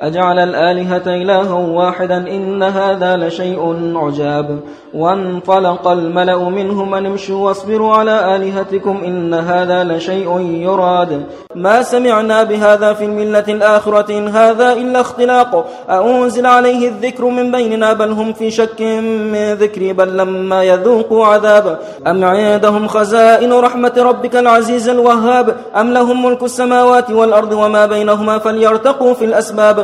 أجعل الآلهة إلها واحدا إن هذا لشيء عجاب. وانطلق الملأ منهم أن امشوا واصبروا على آلهتكم إن هذا لشيء يراد. ما سمعنا بهذا في الملة الآخرة إن هذا إلا اختلاق. أنزل عليه الذكر من بيننا بل هم في شك من ذكري بل لما يذوقوا عذاب. أم عندهم خزائن رحمة ربك العزيز الوهاب؟ أم لهم ملك السماوات والأرض وما بينهما فليرتقوا في الأسباب؟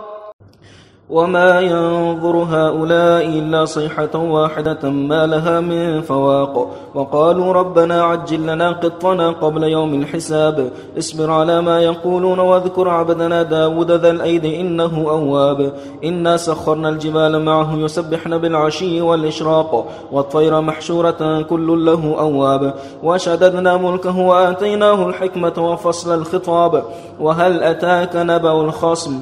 وما ينظر هؤلاء إلا صيحة واحدة ما لها من فواق وقالوا ربنا عجل لنا قطنا قبل يوم الحساب اصبر على ما يقولون واذكر عبدنا داود ذا الأيد إنه أواب إنا سخرنا الجبال معه يسبحن بالعشي والإشراق والطير محشورة كل له أواب وشددنا ملكه وآتيناه الحكمة وفصل الخطاب وهل أتاك نبأ الخصم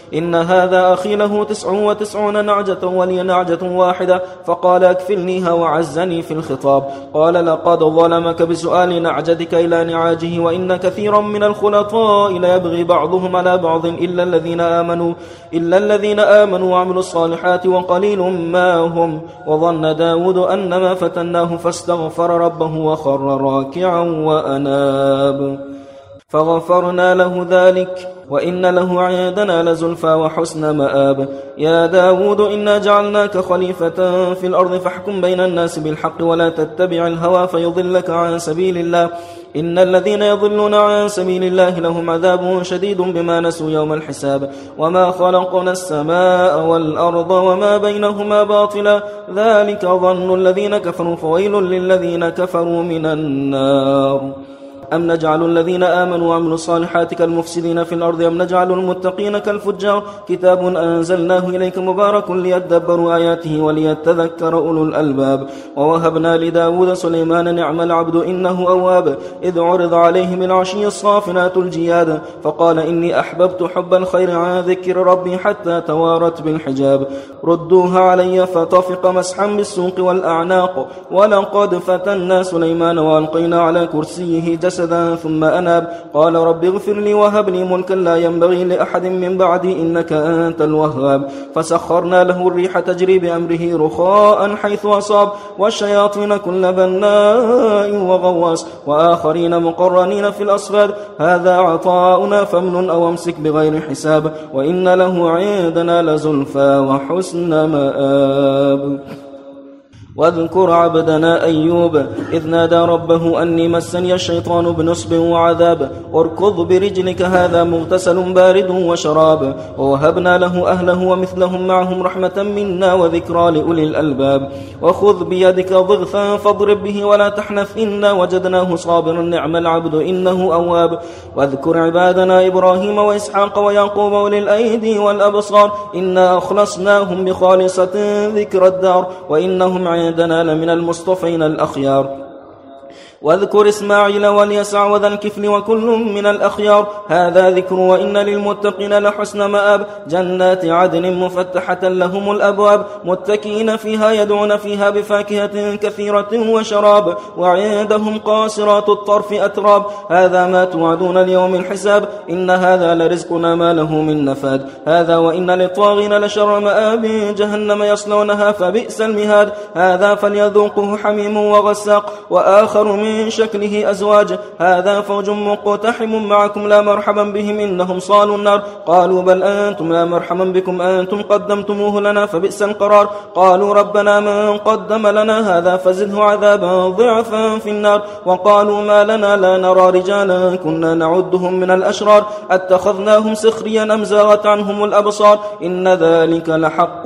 إن هذا أخي له تسع وتسعون نعجة ولي نعجة واحدة. فقال أكفلنيها وعزني في الخطاب. قال لقد ظلمك بسؤال نعجتك إلى نعاجه وإن كثيرا من الخلطاء ليبغي بعضهم على بعض إلا الذين آمنوا إلا الذين آمنوا وعملوا الصالحات وقليل ما هم. وظن داود أنما فتناه فاستغفر ربه وخر راكعا وأناب. فغفرنا له ذلك وإن له عندنا لزلفى وحسن مآب. يا داود إنا جعلناك خليفة في الأرض فاحكم بين الناس بالحق ولا تتبع الهوى فيضلك عن سبيل الله. إن الذين يضلون عن سبيل الله لهم عذاب شديد بما نسوا يوم الحساب. وما خلقنا السماء والأرض وما بينهما باطلا. ذلك ظن الذين كفروا فويل للذين كفروا من النار. أم نجعل الذين آمنوا وعملوا الصالحات كالمفسدين في الأرض أم نجعل المتقين كالفجار كتاب أنزلناه إليك مبارك ليدبروا آياته وليتذكر أولو الألباب ووهبنا لداود سليمان نعم العبد إنه أواب إذ عرض عليه من عشي الصافنات الجياد فقال إني أحببت حب الخير عن ذكر ربي حتى توارت بالحجاب ردوها علي فطفق مسحا بالسوق والأعناق ولقد فتنا سليمان وألقينا على كرسيه جسد جسدا ثم أناب. قال رب اغفر لي وهب لي ملكا لا ينبغي لأحد من بعدي إنك أنت الوهاب. فسخرنا له الريح تجري بأمره رخاء حيث أصاب. والشياطين كل بناء وغواص. وآخرين مقرنين في الأصفاد. هذا عطاؤنا فمن أو امسك بغير حساب. وإن له عندنا لزلفى وحسن مآب. واذكر عبدنا أيوب إذ نادى ربه أني مسني الشيطان بنصب وعذاب اركض برجلك هذا مغتسل بارد وشراب. ووهبنا له أهله ومثلهم معهم رحمة منا وذكرى لأولي الألباب. وخذ بيدك ضغثا فاضرب به ولا تحنث إنا وجدناه صابرا نعم العبد إنه أواب. واذكر عبادنا إبراهيم وإسحاق ويعقوب أولي الأيدي والأبصار إنا أخلصناهم بخالصة ذكر الدار. وإنهم عندنا لمن المصطفين الأخيار. واذكر إسماعيل واليسع وذا الكفل وكل من الأخيار. هذا ذكر وإن للمتقين لحسن مآب. جنات عدن مفتحة لهم الأبواب. متكئين فيها يدعون فيها بفاكهة كثيرة وشراب. وعندهم قاصرات الطرف أتراب. هذا ما توعدون اليوم الحساب. إن هذا لرزقنا ما له من نفاد. هذا وإن للطاغين لشر مآب. جهنم يصلونها فبئس المهاد. هذا فليذوقه حميم وغساق. وآخر من من شكله أزواج. هذا فوج مقتحم معكم لا مرحبا بهم إنهم صالوا النار. قالوا بل أنتم لا مرحبا بكم أنتم قدمتموه لنا فبئس القرار. قالوا ربنا من قدم لنا هذا فزده عذابا ضعفا في النار. وقالوا ما لنا لا نرى رجالا كنا نعدهم من الأشرار. أتخذناهم سخريا أم زاغت عنهم الأبصار؟ إن ذلك لحق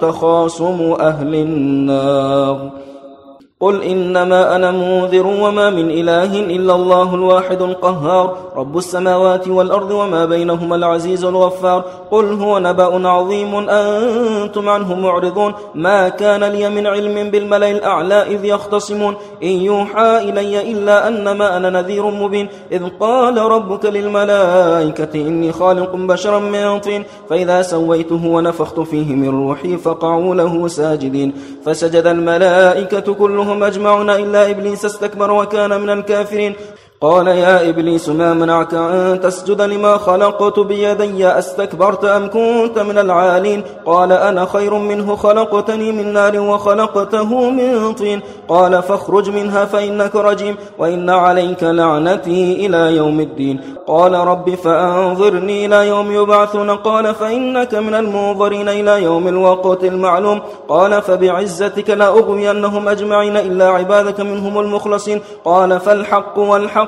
تخاصم أهل النار. قل إنما أنا منذر وما من إله إلا الله الواحد القهار رب السماوات والأرض وما بينهما العزيز الغفار قل هو نبأ عظيم أنتم عنه معرضون ما كان لي من علم بالملأ الأعلى إذ يختصمون إن يوحى إلي إلا أنما أنا نذير مبين إذ قال ربك للملائكة إني خالق بشرا من طين فإذا سويته ونفخت فيه من روحي فقعوا له ساجدين فسجد الملائكة كلهم كلهم أجمعون إلا إبليس استكبر وكان من الكافرين قال يا إبليس ما منعك أن تسجد لما خلقت بيدي؟ أستكبرت أم كنت من العالين؟ قال أنا خير منه خلقتني من نار وخلقته من طين. قال فاخرج منها فإنك رجيم وإن عليك لعنتي إلى يوم الدين. قال رب فأنظرني إلى يوم يبعثون. قال فإنك من المنظرين إلى يوم الوقت المعلوم. قال فبعزتك لا أغوينهم أجمعين إلا عبادك منهم المخلصين. قال فالحق والحق